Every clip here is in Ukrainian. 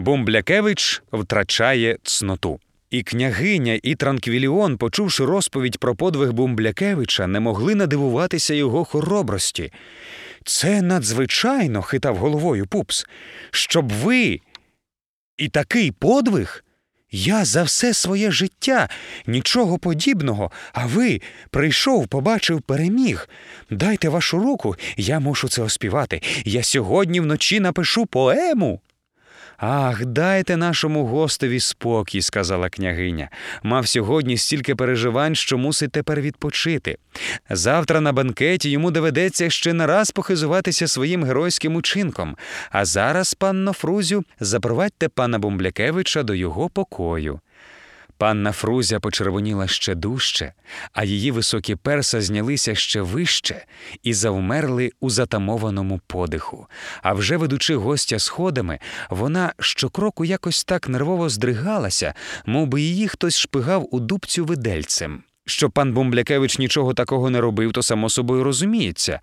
Бумблякевич втрачає цноту. І княгиня, і Транквіліон, почувши розповідь про подвиг Бумблякевича, не могли надивуватися його хоробрості. Це надзвичайно, хитав головою пупс, щоб ви і такий подвиг. Я за все своє життя нічого подібного, а ви прийшов, побачив, переміг. Дайте вашу руку, я мушу це оспівати. Я сьогодні вночі напишу поему. Ах, дайте нашому гостеві спокій, сказала княгиня. Мав сьогодні стільки переживань, що мусить тепер відпочити. Завтра на банкеті йому доведеться ще не раз похизуватися своїм геройським учинком. А зараз, панно Фрузю, запровадьте пана Бумблякевича до його покою. Панна Фрузя почервоніла ще дужче, а її високі перса знялися ще вище і завмерли у затамованому подиху. А вже ведучи гостя сходами, вона щокроку якось так нервово здригалася, мов би її хтось шпигав у дубцю видельцем. Що пан Бумблякевич нічого такого не робив, то само собою розуміється.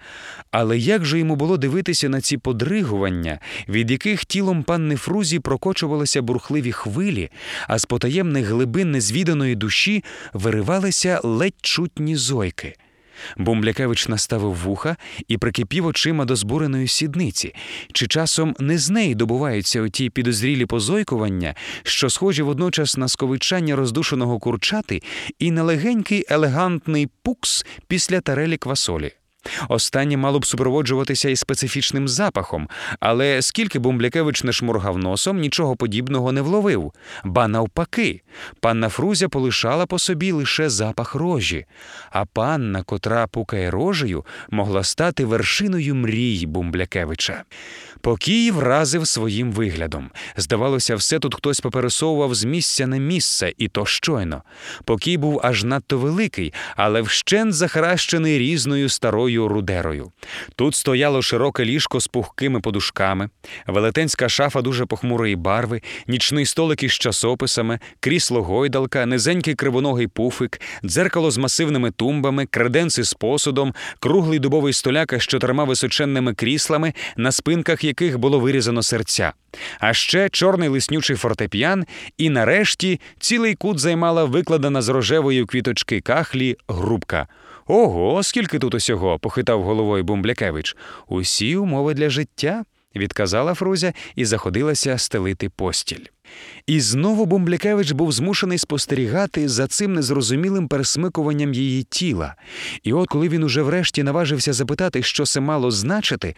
Але як же йому було дивитися на ці подригування, від яких тілом панни Фрузі прокочувалися бурхливі хвилі, а з потаємних глибин незвіданої душі виривалися ледь чутні зойки? Бумблякевич наставив вуха і прикипів очима до збуреної сідниці, чи часом не з неї добуваються оті підозрілі позойкування, що схожі водночас на сковичання роздушеного курчати і на легенький елегантний пукс після тарелі квасолі. Останнє мало б супроводжуватися і специфічним запахом, але скільки Бумблякевич не шморгав носом, нічого подібного не вловив. Ба навпаки, панна Фрузя полишала по собі лише запах рожі, а панна, котра пукає рожею, могла стати вершиною мрій Бумблякевича. Покій вразив своїм виглядом. Здавалося, все тут хтось попересовував з місця на місце, і то щойно. Покій був аж надто великий, але вщент захаращений різною старою рудерою. Тут стояло широке ліжко з пухкими подушками, велетенська шафа дуже похмурої барви, нічний столик із часописами, крісло гойдалка, низенький кривоногий пуфик, дзеркало з масивними тумбами, креденси з посудом, круглий дубовий столяка з чотирма височенними кріслами, на спинках яких було вирізано серця, а ще чорний лиснючий фортепіан, і нарешті цілий кут займала викладена з рожевої квіточки кахлі грубка. Ого, скільки тут усього, похитав головою Бумблякевич. Усі умови для життя, відказала Фрузя і заходилася стелити постіль. І знову Бумблякевич був змушений спостерігати за цим незрозумілим пересмикуванням її тіла. І от коли він уже врешті наважився запитати, що це мало значити,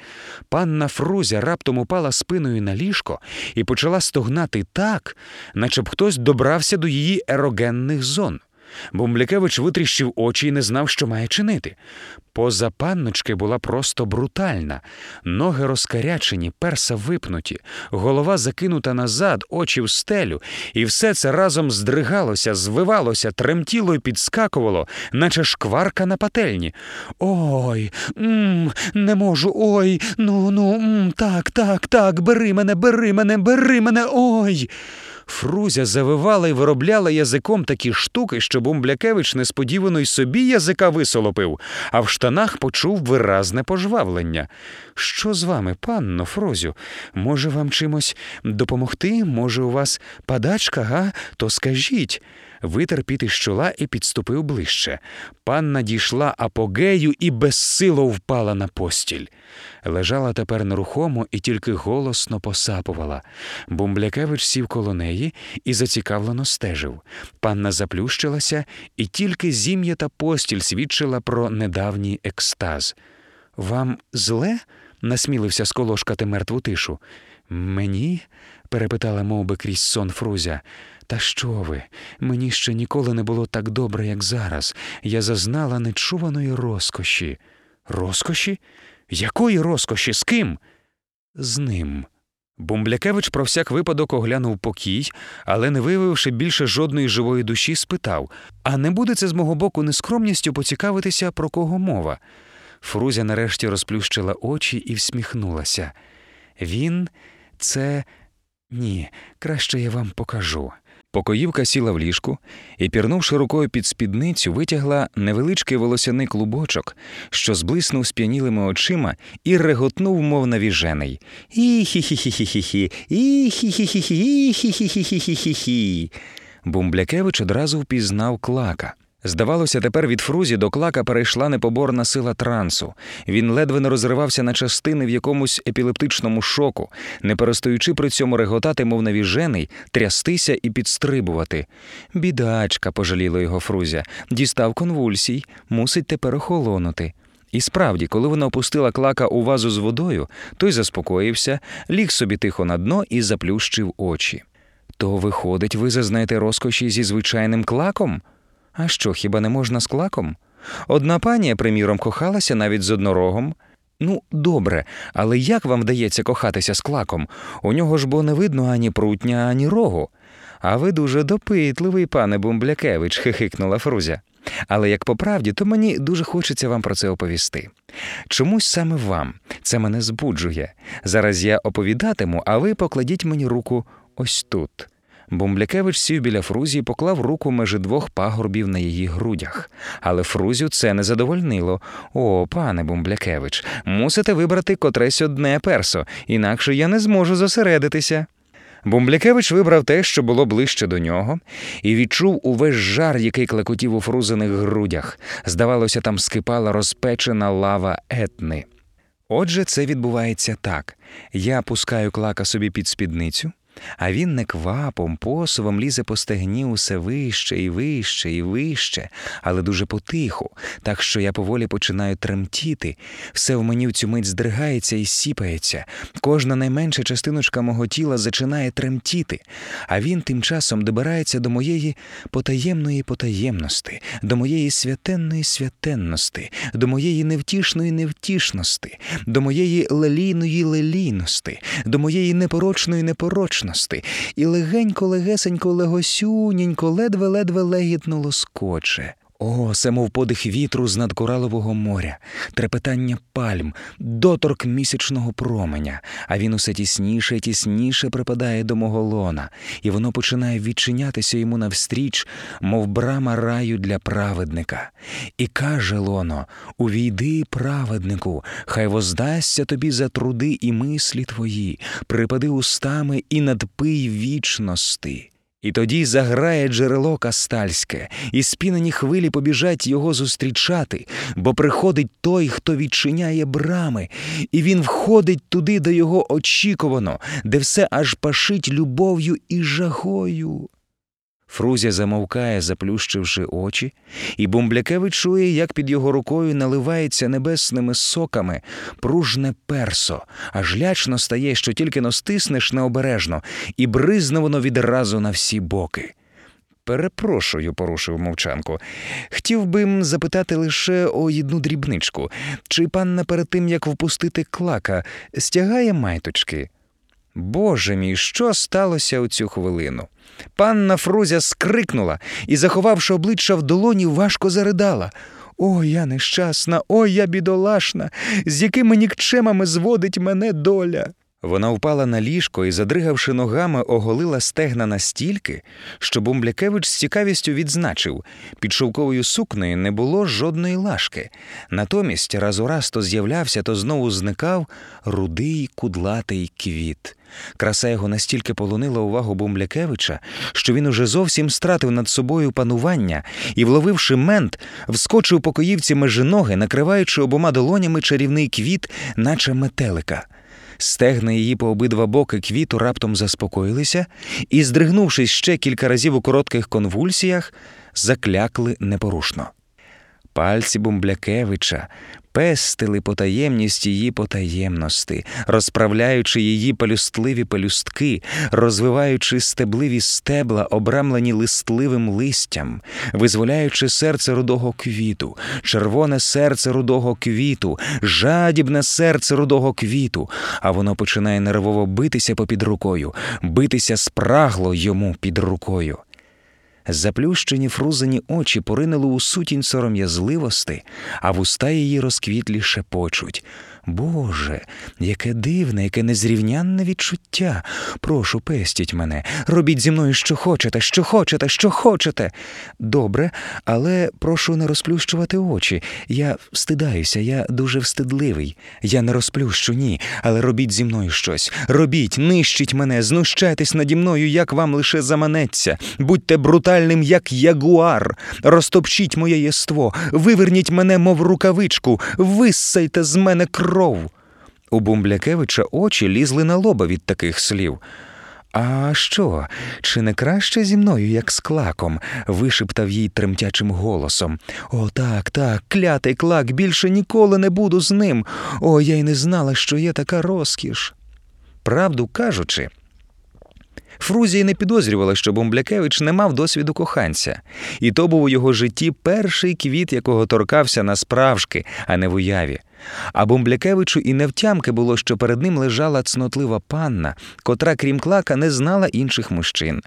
панна Фрузя раптом упала спиною на ліжко і почала стогнати так, наче б хтось добрався до її ерогенних зон. Бумблякевич витріщив очі і не знав, що має чинити. Поза панночки була просто брутальна, ноги розкарячені, перса випнуті, голова закинута назад, очі в стелю, і все це разом здригалося, звивалося, тремтіло і підскакувало, наче шкварка на пательні. Ой, м не можу, ой, ну, ну, м так, так, так, бери мене, бери мене, бери мене, ой. Фрузя завивала і виробляла язиком такі штуки, що Бумблякевич несподівано й собі язика висолопив, а в штанах почув виразне пожвавлення. Що з вами, панно Фрузю? Може, вам чимось допомогти? Може, у вас падачка, га? То скажіть. Витер піти з чола і підступив ближче. Панна дійшла апогею і безсило впала на постіль. Лежала тепер нерухомо і тільки голосно посапувала. Бумблякевич сів коло неї і зацікавлено стежив. Панна заплющилася, і тільки зім'ята постіль свідчила про недавній екстаз. Вам зле? насмілився сколошкати мертву тишу. Мені? перепитала мов би, крізь сон Фрузя. Та що ви? Мені ще ніколи не було так добре, як зараз. Я зазнала нечуваної розкоші. Розкоші? Якої розкоші? З ким? З ним. Бумблякевич про всяк випадок оглянув покій, але, не виявивши більше жодної живої душі, спитав А не буде це з мого боку нескромністю поцікавитися, про кого мова? Фрузя нарешті розплющила очі і всміхнулася. Він, це ні, краще я вам покажу. Покоївка сіла в ліжку і, пірнувши рукою під спідницю, витягла невеличкий волосяний клубочок, що зблиснув сп'янілими очима і реготнув, мов навіжений. І-хі-хі-хі-хі-хі, і-хі-хі-хі-хі, і-хі-хі-хі-хі-хі. Бумблякевич одразу впізнав клака. Здавалося, тепер від Фрузі до клака перейшла непоборна сила трансу. Він ледве не розривався на частини в якомусь епілептичному шоку, не перестаючи при цьому реготати, мов навіжений, трястися і підстрибувати. Бідачка, пожаліла його Фрузя, дістав конвульсій, мусить тепер охолонути. І справді, коли вона опустила клака у вазу з водою, той заспокоївся, ліг собі тихо на дно і заплющив очі. То, виходить, ви зазнаєте розкоші зі звичайним клаком? А що, хіба не можна з клаком? Одна панія, приміром, кохалася навіть з однорогом. Ну, добре, але як вам вдається кохатися з клаком? У нього ж бо не видно ані прутня, ані рогу. А ви дуже допитливий, пане Бумблякевич, хихикнула Фрузя. Але як по правді, то мені дуже хочеться вам про це оповісти. Чомусь саме вам це мене збуджує. Зараз я оповідатиму, а ви покладіть мені руку ось тут. Бумблякевич сів біля Фрузі і поклав руку межі двох пагорбів на її грудях. Але Фрузю це не задовольнило. О, пане Бумблякевич, мусите вибрати котресь одне персо, інакше я не зможу зосередитися. Бумблякевич вибрав те, що було ближче до нього, і відчув увесь жар, який клекотів у фрузених грудях. Здавалося, там скипала розпечена лава етни. Отже, це відбувається так: я пускаю клака собі під спідницю. А він неквапом, посувом лізе по стегні усе вище і вище і вище, але дуже потиху, так що я поволі починаю тремтіти. Все в мені в цю мить здригається і сіпається. Кожна найменша частиночка мого тіла зачинає тремтіти, а він тим часом добирається до моєї потаємної потаємності, до моєї святенної святенності, до моєї невтішної невтішності, до моєї лелійної лелійності, до моєї непорочної непорочності ніжності, і легенько, легесенько, легосюненько, ледве-ледве легітно лоскоче. О, це мов подих вітру з над коралового моря, трепетання пальм, доторк місячного променя, а він усе тісніше і тісніше припадає до мого лона, і воно починає відчинятися йому навстріч, мов брама раю для праведника. І каже лоно: Увійди, праведнику, хай воздасться тобі за труди і мислі твої, припади устами і надпий вічності. І тоді заграє джерело кастальське, і спінені хвилі побіжать його зустрічати, бо приходить той, хто відчиняє брами, і він входить туди, де його очікувано, де все аж пашить любов'ю і жагою. Фрузя замовкає, заплющивши очі, і Бумблякевич чує, як під його рукою наливається небесними соками пружне персо, аж лячно стає, що тільки но стиснеш необережно, і бризне воно відразу на всі боки. Перепрошую, порушив мовчанку. Хотів би запитати лише о одну дрібничку чи панна перед тим, як впустити клака, стягає майточки? Боже мій, що сталося у цю хвилину? Панна Фрузя скрикнула і, заховавши обличчя в долоні, важко заридала. О, я нещасна, ой я бідолашна, з якими нікчемами зводить мене доля. Вона впала на ліжко і, задригавши ногами, оголила стегна настільки, що Бумблякевич з цікавістю відзначив під шовковою сукнею не було жодної лашки. Натомість раз у раз то з'являвся, то знову зникав рудий кудлатий квіт. Краса його настільки полонила увагу Бумблякевича, що він уже зовсім стратив над собою панування і, вловивши мент, вскочив покоївці межі ноги, накриваючи обома долонями чарівний квіт, наче метелика. Стегна її по обидва боки квіту раптом заспокоїлися і, здригнувшись ще кілька разів у коротких конвульсіях, заклякли непорушно. Пальці Бумблякевича пестили потаємність її потаємності, розправляючи її пелюстливі пелюстки, розвиваючи стебливі стебла, обрамлені листливим листям, визволяючи серце рудого квіту, червоне серце рудого квіту, жадібне серце рудого квіту, а воно починає нервово битися попід рукою, битися спрагло йому під рукою. Заплющені фрузені очі поринули у сутінь сором'язливости, а вуста її розквітлі шепочуть. Боже, яке дивне, яке незрівнянне відчуття. Прошу, пестіть мене, робіть зі мною, що хочете, що хочете, що хочете. Добре, але прошу не розплющувати очі. Я встидаюся, я дуже встидливий. Я не розплющу, ні, але робіть зі мною щось. Робіть, нищіть мене, знущайтесь наді мною, як вам лише заманеться. Будьте брутальним, як ягуар. Розтопчіть моє єство, виверніть мене, мов рукавичку, виссайте з мене кров. У Бумблякевича очі лізли на лоба від таких слів. А що, чи не краще зі мною, як з клаком? вишептав їй тремтячим голосом. О, так, так, клятий клак, більше ніколи не буду з ним. О, я й не знала, що є така розкіш. Правду кажучи, Фрузія не підозрювала, що Бомблякевич не мав досвіду коханця, і то був у його житті перший квіт, якого торкався насправжки, а не в уяві. А Бомблякевичу і невтямки було, що перед ним лежала цнотлива панна, котра, крім клака, не знала інших мужчин.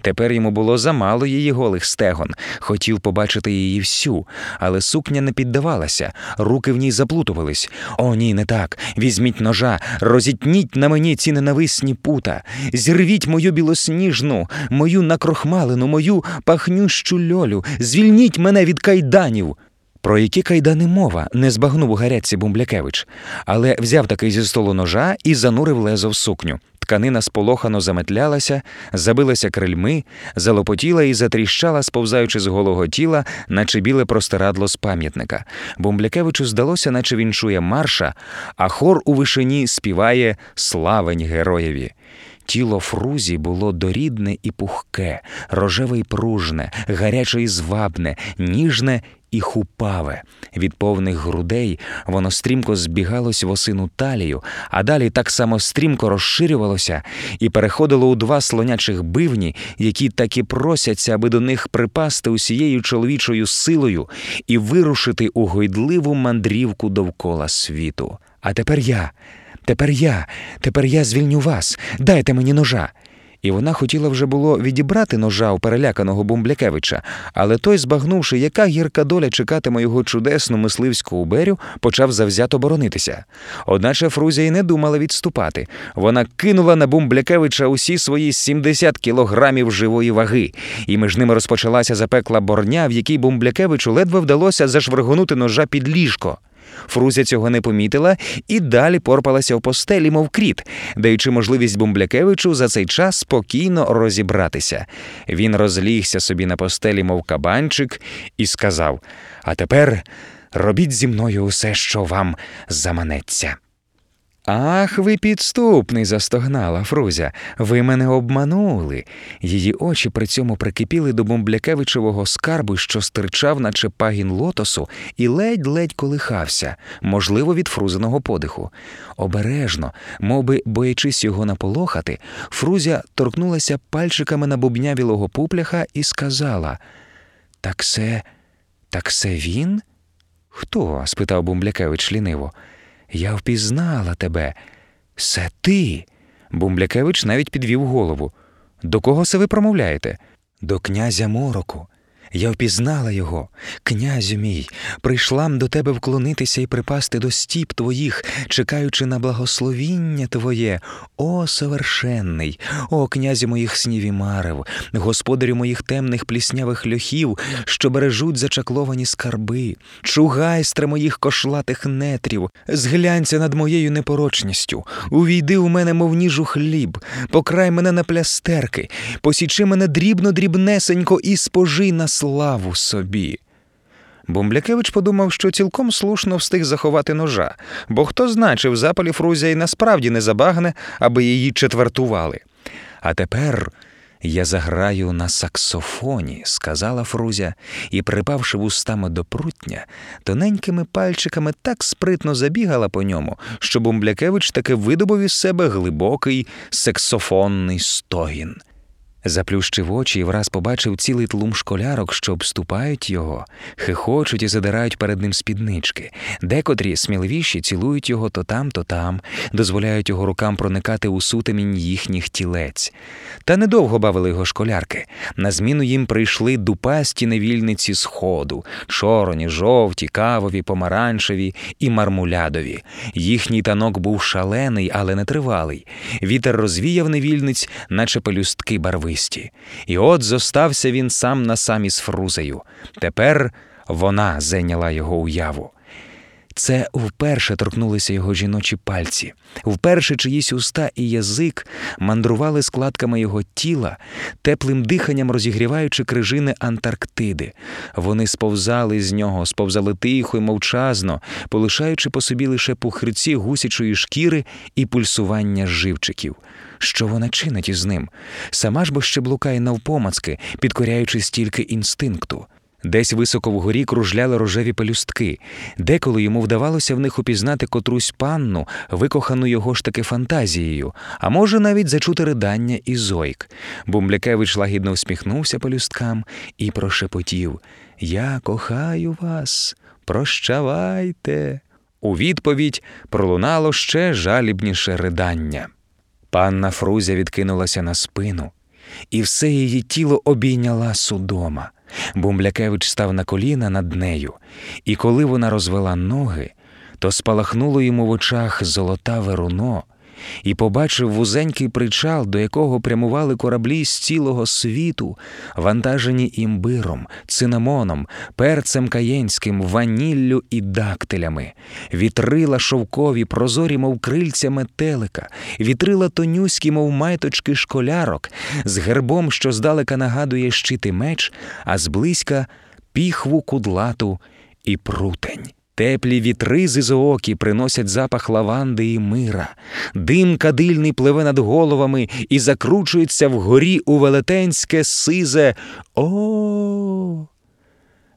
Тепер йому було замало її голих стегон, хотів побачити її всю, але сукня не піддавалася, руки в ній заплутувались. О, ні, не так. Візьміть ножа, розітніть на мені ці ненависні пута, зірвіть мою білосніжну, мою накрохмалену, мою пахнющу льолю, звільніть мене від кайданів. Про які кайдани мова не збагнув у гарячці Бумблякевич, але взяв таки зі столу ножа і занурив лезо в сукню. Тканина сполохано заметлялася, забилася крильми, залопотіла і затріщала, сповзаючи з голого тіла, наче біле простирадло з пам'ятника. Бумблякевичу здалося, наче він чує марша, а хор у вишині співає Славень героєві. Тіло Фрузі було дорідне і пухке, рожеве й пружне, гаряче й звабне, ніжне і хупаве. Від повних грудей воно стрімко збігалось в осину талію, а далі так само стрімко розширювалося і переходило у два слонячих бивні, які так і просяться, аби до них припасти усією чоловічою силою і вирушити у гойдливу мандрівку довкола світу. А тепер я. Тепер я, тепер я звільню вас, дайте мені ножа. І вона хотіла вже було відібрати ножа у переляканого Бумблякевича, але той, збагнувши, яка гірка доля чекатиме його чудесну мисливську уберю, почав завзято боронитися. Одначе Фрузя й не думала відступати. Вона кинула на Бумблякевича усі свої 70 кілограмів живої ваги, і між ними розпочалася запекла борня, в якій Бумблякевичу ледве вдалося зашвиргнути ножа під ліжко. Фрузя цього не помітила і далі порпалася в постелі, мов кріт, даючи можливість Бумблякевичу за цей час спокійно розібратися. Він розлігся собі на постелі, мов кабанчик, і сказав: А тепер робіть зі мною усе, що вам заманеться. Ах, ви підступний, застогнала Фрузя. Ви мене обманули. Її очі при цьому прикипіли до Бумблякевичевого скарбу, що стирчав, наче пагін лотосу, і ледь-ледь колихався, можливо, від фрузиного подиху. Обережно, мов би боячись його наполохати, Фрузя торкнулася пальчиками на бубнявілого пупляха і сказала: Так це, так це він? Хто? спитав Бумблякевич ліниво. Я впізнала тебе. Це ти. Бумблякевич навіть підвів голову. До кого це ви промовляєте? До князя Мороку. Я впізнала його, князю мій, прийшла м до тебе вклонитися і припасти до стіп твоїх, чекаючи на благословіння Твоє, о совершенний, о князю моїх снів і марев, господарю моїх темних пліснявих льохів, що бережуть зачакловані скарби, чугайстре моїх кошлатих нетрів, зглянься над моєю непорочністю, увійди у мене, мов ніжу хліб, покрай мене на плястерки, посічи мене дрібно дрібнесенько і спожий на славу собі. Бумблякевич подумав, що цілком слушно встиг заховати ножа, бо хто зна, чи в запалі Фрузя й насправді не забагне, аби її четвертували. А тепер я заграю на саксофоні, сказала Фрузя, і, припавши вустами до прутня, тоненькими пальчиками так спритно забігала по ньому, що Бумблякевич таки видобув із себе глибокий саксофонний стогін. Заплющив очі і враз побачив цілий тлум школярок, що обступають його, хихочуть і задирають перед ним спіднички. Декотрі сміливіші цілують його то там, то там, дозволяють його рукам проникати у сутемінь їхніх тілець. Та недовго бавили його школярки. На зміну їм прийшли дупасті невільниці сходу, чороні, жовті, кавові, помаранчеві і мармулядові. Їхній танок був шалений, але не тривалий. Вітер розвіяв невільниць, наче пелюстки барвисті. І от зостався він сам на сам із Фрузею. Тепер вона зайняла його уяву. Це вперше торкнулися його жіночі пальці, вперше чиїсь уста і язик мандрували складками його тіла, теплим диханням розігріваючи крижини Антарктиди. Вони сповзали з нього, сповзали тихо й мовчазно, полишаючи по собі лише пухирці гусячої шкіри і пульсування живчиків. Що вона чинить із ним? Сама ж бо ще блукає навпомацки, підкоряючись тільки інстинкту. Десь високо вгорі кружляли рожеві пелюстки, деколи йому вдавалося в них упізнати котрусь панну, викохану його ж таки фантазією, а може навіть зачути ридання і зойк. Бумблякевич лагідно всміхнувся пелюсткам і прошепотів Я кохаю вас, прощавайте. У відповідь пролунало ще жалібніше ридання. Панна Фрузя відкинулася на спину, і все її тіло обійняла судома. Бумблякевич став на коліна над нею, і коли вона розвела ноги, то спалахнуло йому в очах золотаве руно, і побачив вузенький причал, до якого прямували кораблі з цілого світу, вантажені імбиром, цинамоном, перцем каєнським, ваніллю і дактилями, вітрила шовкові, прозорі, мов крильця метелика, вітрила тонюські, мов майточки школярок, з гербом, що здалека нагадує щити меч, а зблизька піхву кудлату і прутень. Теплі вітри зизоокі приносять запах лаванди і мира, дим кадильний пливе над головами і закручується вгорі у велетенське сизе. О.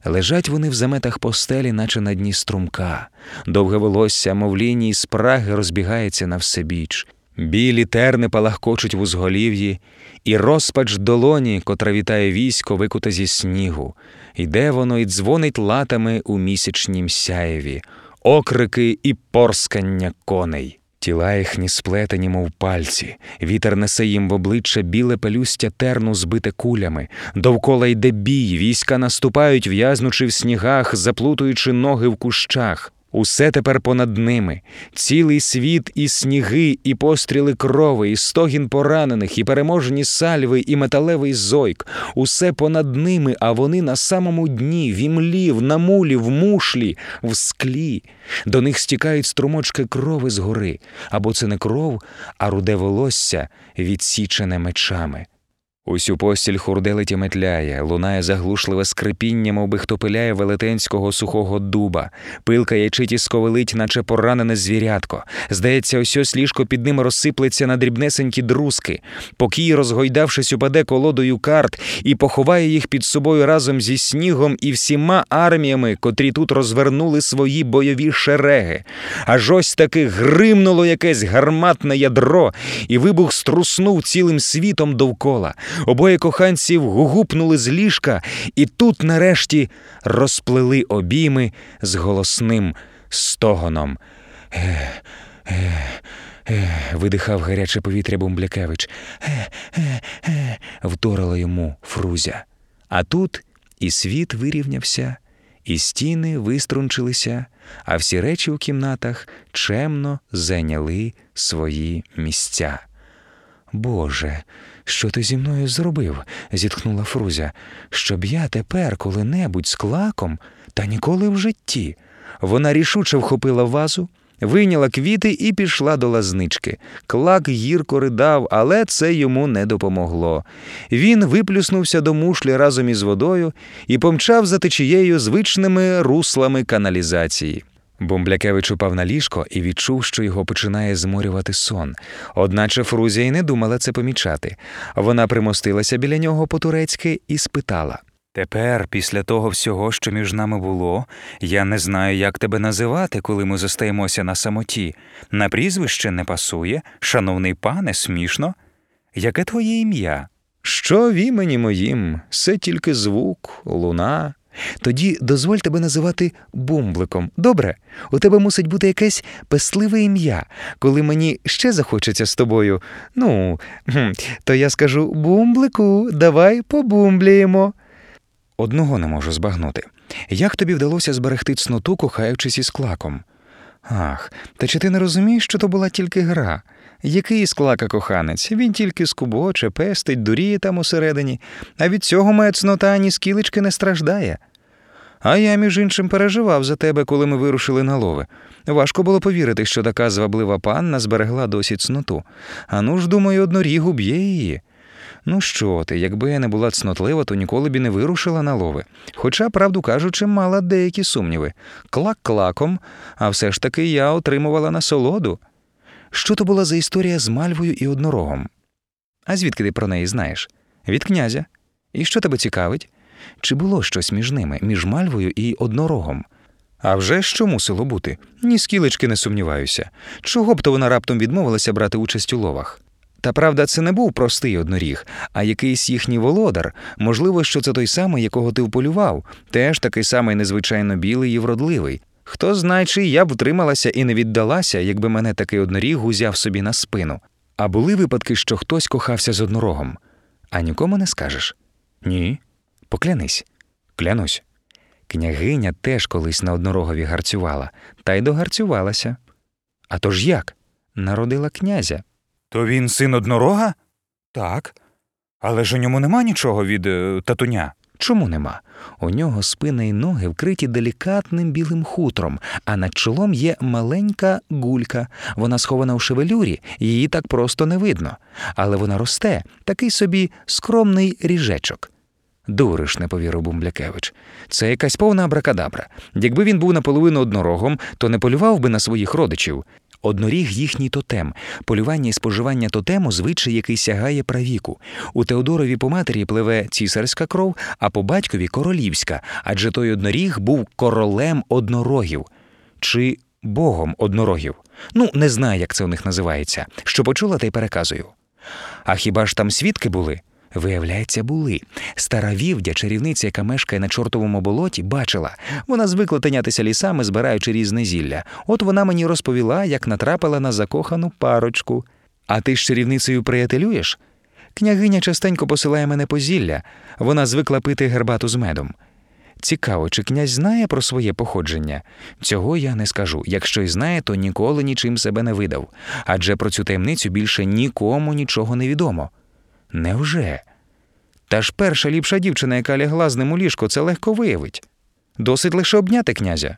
Лежать вони в заметах постелі, наче на дні струмка, довге волосся, мов лінії спраги розбігається на всебіч. Білі терни палахкочуть в узголів'ї, і розпач долоні, котра вітає військо, викуте зі снігу. Йде воно і дзвонить латами у місячнім сяєві, окрики і порскання коней. Тіла їхні сплетені, мов пальці, вітер несе їм в обличчя біле пелюстя терну, збите кулями, довкола йде бій, війська наступають, в'язнучи в снігах, заплутуючи ноги в кущах. Усе тепер понад ними, цілий світ, і сніги, і постріли крови, і стогін поранених, і переможені сальви, і металевий зойк, усе понад ними, а вони на самому дні, в імлі, в намулі, в мушлі, в склі. До них стікають струмочки крови з гори, або це не кров, а руде волосся, відсічене мечами. Усю постіль хурделить і метляє, лунає заглушливе скрипіння, мов би хто пиляє велетенського сухого дуба, пилка ячиті сковилить, наче поранене звірятко. Здається, ось ліжко під ним розсиплеться на дрібнесенькі друзки. Покій, розгойдавшись, упаде колодою карт і поховає їх під собою разом зі снігом і всіма арміями, котрі тут розвернули свої бойові шереги. Аж ось таки гримнуло якесь гарматне ядро, і вибух струснув цілим світом довкола. Обоє коханців гугупнули з ліжка, і тут, нарешті, розплели обійми з голосним стогоном. Е, е, е, видихав гаряче повітря Бумблякевич. Е, е, е, вторила йому Фрузя. А тут і світ вирівнявся, і стіни виструнчилися, а всі речі у кімнатах чемно зайняли свої місця. Боже, що ти зі мною зробив? зітхнула Фрузя, щоб я тепер коли-небудь з клаком, та ніколи в житті. Вона рішуче вхопила вазу, вийняла квіти і пішла до лазнички. Клак гірко ридав, але це йому не допомогло. Він виплюснувся до мушлі разом із водою і помчав за течією звичними руслами каналізації. Бомблякевич упав на ліжко і відчув, що його починає зморювати сон. Одначе Фрузія й не думала це помічати. Вона примостилася біля нього по-турецьки і спитала Тепер, після того всього, що між нами було, я не знаю, як тебе називати, коли ми зостаємося на самоті. На прізвище не пасує, шановний пане, смішно. Яке твоє ім'я? Що? Що в імені моїм, все тільки звук, луна. Тоді дозволь тебе називати бумбликом. Добре, у тебе мусить бути якесь песливе ім'я. Коли мені ще захочеться з тобою. Ну, то я скажу бумблику, давай побумбліємо. Одного не можу збагнути. Як тобі вдалося зберегти цноту, кохаючись із клаком? Ах, та чи ти не розумієш, що то була тільки гра? Який із клака коханець? Він тільки скубоче, пестить, дуріє там усередині, а від цього моя цнота ані скілечки не страждає. А я, між іншим, переживав за тебе, коли ми вирушили на лови. Важко було повірити, що така зваблива панна зберегла досі цноту. А ну ж, думаю, однорігу б'є її. Ну що ти, якби я не була цнотлива, то ніколи б і не вирушила на лови. Хоча, правду кажучи, мала деякі сумніви. Клак клаком, а все ж таки я отримувала насолоду. Що то була за історія з мальвою і однорогом? А звідки ти про неї знаєш? Від князя. І що тебе цікавить? Чи було щось між ними, між мальвою і однорогом? А вже що мусило бути? Ні скілечки не сумніваюся. Чого б то вона раптом відмовилася брати участь у ловах? Та правда, це не був простий одноріг, а якийсь їхній володар. Можливо, що це той самий, якого ти вполював, теж такий самий незвичайно білий і вродливий. Хто знає, чи я б втрималася і не віддалася, якби мене такий одноріг узяв собі на спину. А були випадки, що хтось кохався з однорогом. А нікому не скажеш? Ні. Поклянись. Клянусь. Княгиня теж колись на однорогові гарцювала, та й догарцювалася. А то ж як? Народила князя. То він син однорога? Так. Але ж у ньому нема нічого від е, татуня. Чому нема? У нього спина і ноги вкриті делікатним білим хутром, а над чолом є маленька гулька. Вона схована в шевелюрі, її так просто не видно. Але вона росте, такий собі скромний ріжечок. Дуриш, не повірив Бумблякевич. Це якась повна абракадабра. Якби він був наполовину однорогом, то не полював би на своїх родичів. Одноріг їхній тотем, полювання і споживання тотему звичай, який сягає правіку. У Теодорові по матері пливе цісарська кров, а по батькові королівська, адже той одноріг був королем однорогів чи богом однорогів. Ну, не знаю, як це у них називається. Що почула, та й переказую. А хіба ж там свідки були? Виявляється, були. Стара вівдя, чарівниця, яка мешкає на чортовому болоті, бачила. Вона звикла тинятися лісами, збираючи різне зілля. От вона мені розповіла, як натрапила на закохану парочку. А ти з чарівницею приятелюєш? Княгиня частенько посилає мене по зілля. Вона звикла пити гербату з медом. Цікаво, чи князь знає про своє походження? Цього я не скажу. Якщо й знає, то ніколи нічим себе не видав. Адже про цю таємницю більше нікому нічого не відомо. Невже? Та ж перша ліпша дівчина, яка лягла з ним у ліжко, це легко виявить. Досить лише обняти князя.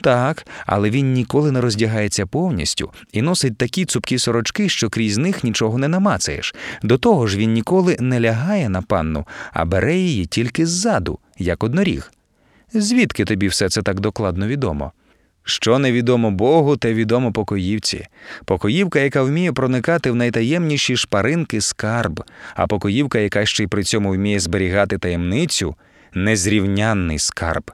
Так, але він ніколи не роздягається повністю і носить такі цупкі сорочки, що крізь них нічого не намацаєш. До того ж, він ніколи не лягає на панну, а бере її тільки ззаду, як одноріг. Звідки тобі все це так докладно відомо? Що невідомо Богу, те відомо покоївці. Покоївка, яка вміє проникати в найтаємніші шпаринки скарб, а покоївка, яка ще й при цьому вміє зберігати таємницю, незрівнянний скарб.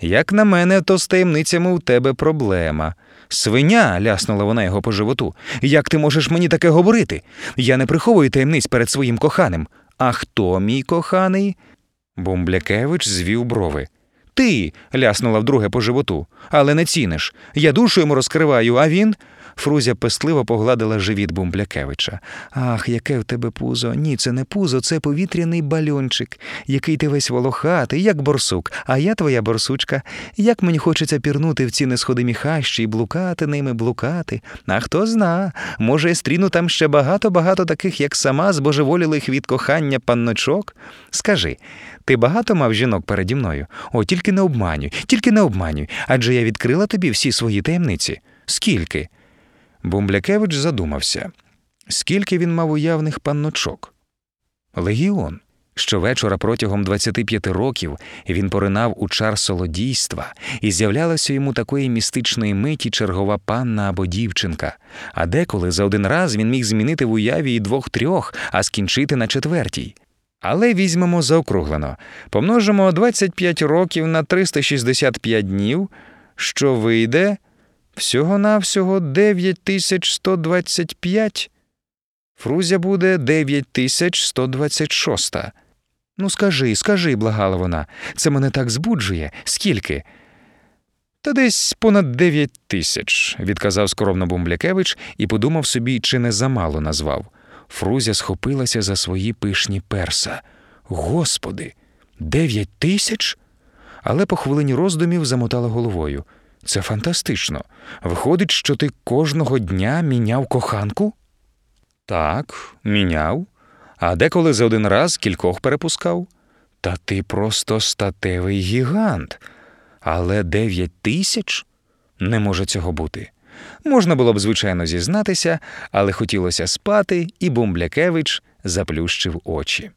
Як на мене, то з таємницями у тебе проблема. Свиня, ляснула вона його по животу. Як ти можеш мені таке говорити? Я не приховую таємниць перед своїм коханим. А хто мій коханий? Бумблякевич звів брови. Ти, ляснула вдруге по животу, але не ціниш. Я душу йому розкриваю, а він. Фрузя пестливо погладила живіт Бумблякевича. Ах, яке в тебе пузо. Ні, це не пузо, це повітряний бальончик, який ти весь волохатий, як борсук, а я твоя борсучка. Як мені хочеться пірнути в ці несходимі хащі і блукати ними, блукати. А хто зна, може, я стріну там ще багато-багато таких, як сама, збожеволілих від кохання панночок. Скажи, ти багато мав жінок переді мною? О, тільки не обманюй, тільки не обманюй, адже я відкрила тобі всі свої таємниці. Скільки? Бумблякевич задумався, скільки він мав уявних панночок? Легіон. Щовечора протягом 25 років він поринав у чар солодійства, і з'являлася йому такої містичної миті чергова панна або дівчинка. А деколи за один раз він міг змінити в уяві і двох-трьох, а скінчити на четвертій. Але візьмемо заокруглено, помножимо 25 років на 365 днів, що вийде всього-навсього 9125. Фрузя буде 9126. Ну, скажи, скажи, благала вона. Це мене так збуджує. Скільки? Та десь понад дев'ять тисяч, відказав скромно Бумблякевич і подумав собі, чи не замало назвав. Фрузя схопилася за свої пишні перса. Господи, дев'ять тисяч? Але по хвилині роздумів замотала головою. Це фантастично. Виходить, що ти кожного дня міняв коханку? Так, міняв. А деколи за один раз кількох перепускав. Та ти просто статевий гігант. Але дев'ять тисяч? Не може цього бути. Можна було б, звичайно, зізнатися, але хотілося спати, і Бумблякевич заплющив очі.